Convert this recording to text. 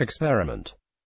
experiment.